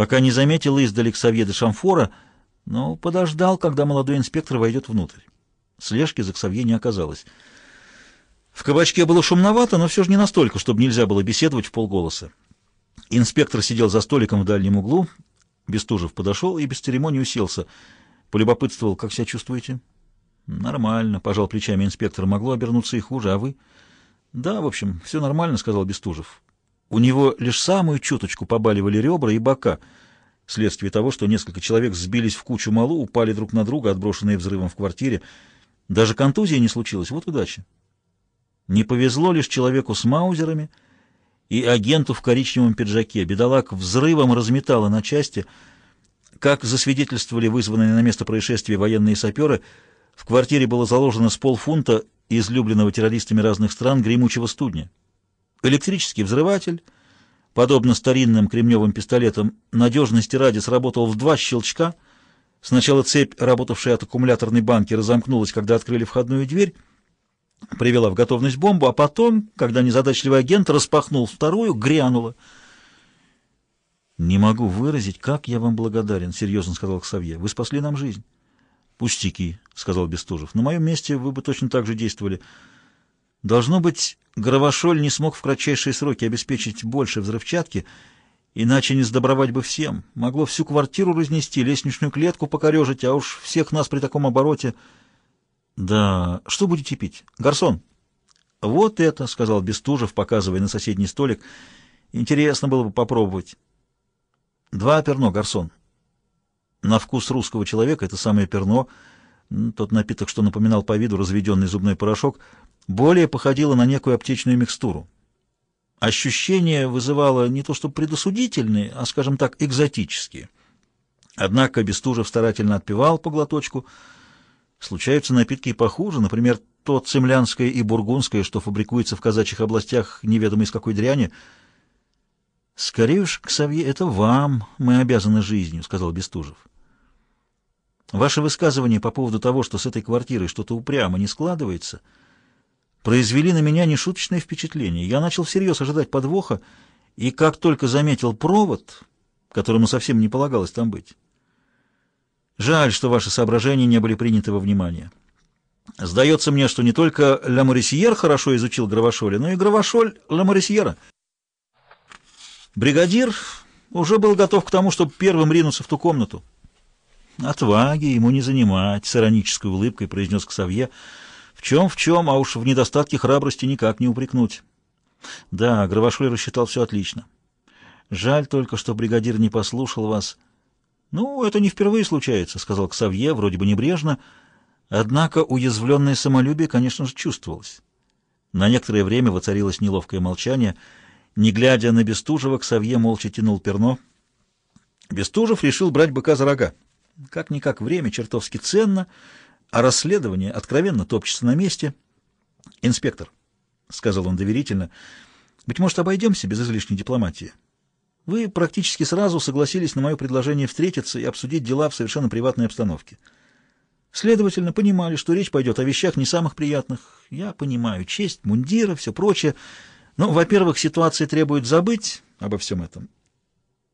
пока не заметил издали Ксавье Шамфора, но подождал, когда молодой инспектор войдет внутрь. Слежки за Ксавье не оказалось. В кабачке было шумновато, но все же не настолько, чтобы нельзя было беседовать в полголоса. Инспектор сидел за столиком в дальнем углу. Бестужев подошел и без церемонии уселся. Полюбопытствовал, как себя чувствуете? Нормально, пожал плечами инспектор. Могло обернуться и хуже, а вы? Да, в общем, все нормально, сказал Бестужев. У него лишь самую чуточку побаливали ребра и бока, вследствие того, что несколько человек сбились в кучу малу, упали друг на друга, отброшенные взрывом в квартире. Даже контузия не случилась. Вот удача. Не повезло лишь человеку с маузерами и агенту в коричневом пиджаке. Бедолаг взрывом разметало на части. Как засвидетельствовали вызванные на место происшествия военные саперы, в квартире было заложено с полфунта излюбленного террористами разных стран гремучего студня. Электрический взрыватель, подобно старинным кремневым пистолетам, надежности ради сработал в два щелчка. Сначала цепь, работавшая от аккумуляторной банки, разомкнулась, когда открыли входную дверь, привела в готовность бомбу, а потом, когда незадачливый агент распахнул вторую, грянула. «Не могу выразить, как я вам благодарен», — серьезно сказал Ксавье. «Вы спасли нам жизнь». «Пустяки», — сказал Бестужев. «На моем месте вы бы точно так же действовали. Должно быть, Гравошоль не смог в кратчайшие сроки обеспечить больше взрывчатки, иначе не сдобровать бы всем. Могло всю квартиру разнести, лестничную клетку покорежить, а уж всех нас при таком обороте...» «Да, что будете пить? Гарсон?» «Вот это», — сказал Бестужев, показывая на соседний столик. «Интересно было бы попробовать». «Два перно, Гарсон». На вкус русского человека это самое перно, тот напиток, что напоминал по виду разведенный зубной порошок, более походило на некую аптечную микстуру. Ощущение вызывало не то что предосудительные, а, скажем так, экзотические. Однако Бестужев старательно отпивал по глоточку — Случаются напитки и похуже, например, то цемлянское и бургундское, что фабрикуется в казачьих областях неведомо из какой дряни. «Скорее уж, Ксавье, это вам мы обязаны жизнью», — сказал Бестужев. «Ваше высказывание по поводу того, что с этой квартирой что-то упрямо не складывается, произвели на меня нешуточное впечатление. Я начал всерьез ожидать подвоха, и как только заметил провод, которому совсем не полагалось там быть, Жаль, что ваши соображения не были приняты во внимание. Сдается мне, что не только Ля Морисьер хорошо изучил Гравошоля, но и Гравошоль Ля Морисьера. Бригадир уже был готов к тому, чтобы первым ринуться в ту комнату. «Отваги ему не занимать», — с иронической улыбкой произнес Ксавье. «В чем, в чем, а уж в недостатке храбрости никак не упрекнуть». «Да, Гравошоль рассчитал все отлично. Жаль только, что бригадир не послушал вас». «Ну, это не впервые случается», — сказал Ксавье, вроде бы небрежно, однако уязвленное самолюбие, конечно же, чувствовалось. На некоторое время воцарилось неловкое молчание. Не глядя на Бестужева, Ксавье молча тянул перно. Бестужев решил брать быка за рога. Как-никак время чертовски ценно, а расследование откровенно топчется на месте. «Инспектор», — сказал он доверительно, — «быть может, обойдемся без излишней дипломатии?» Вы практически сразу согласились на мое предложение встретиться и обсудить дела в совершенно приватной обстановке. Следовательно, понимали, что речь пойдет о вещах не самых приятных. Я понимаю, честь, мундира, все прочее. Но, во-первых, ситуация требует забыть обо всем этом.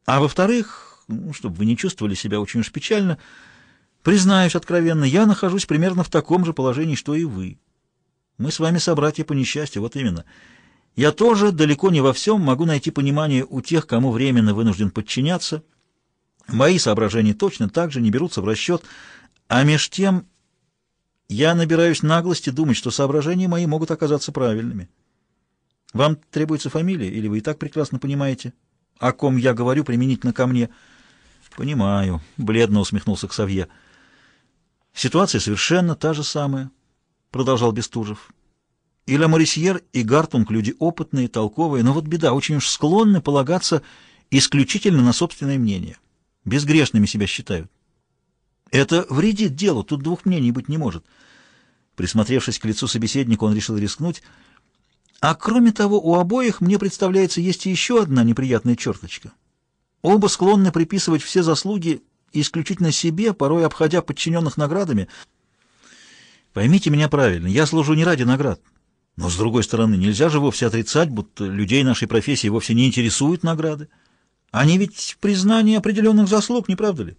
А во-вторых, ну, чтобы вы не чувствовали себя очень уж печально, признаюсь откровенно, я нахожусь примерно в таком же положении, что и вы. Мы с вами собратья по несчастью, вот именно. Я тоже далеко не во всем могу найти понимание у тех, кому временно вынужден подчиняться. Мои соображения точно так же не берутся в расчет, а меж тем я набираюсь наглости думать, что соображения мои могут оказаться правильными. Вам требуется фамилия, или вы и так прекрасно понимаете, о ком я говорю применительно ко мне? Понимаю, бледно усмехнулся Ксавье. Ситуация совершенно та же самая, продолжал Бестужев. И Ля Морисьер, и Гартунг — люди опытные, толковые, но вот беда, очень уж склонны полагаться исключительно на собственное мнение. Безгрешными себя считают. Это вредит делу, тут двух мнений быть не может. Присмотревшись к лицу собеседника, он решил рискнуть. А кроме того, у обоих, мне представляется, есть еще одна неприятная черточка. Оба склонны приписывать все заслуги исключительно себе, порой обходя подчиненных наградами. Поймите меня правильно, я служу не ради наград. Но, с другой стороны, нельзя же вовсе отрицать, будто людей нашей профессии вовсе не интересуют награды. Они ведь признание определенных заслуг, не правда ли?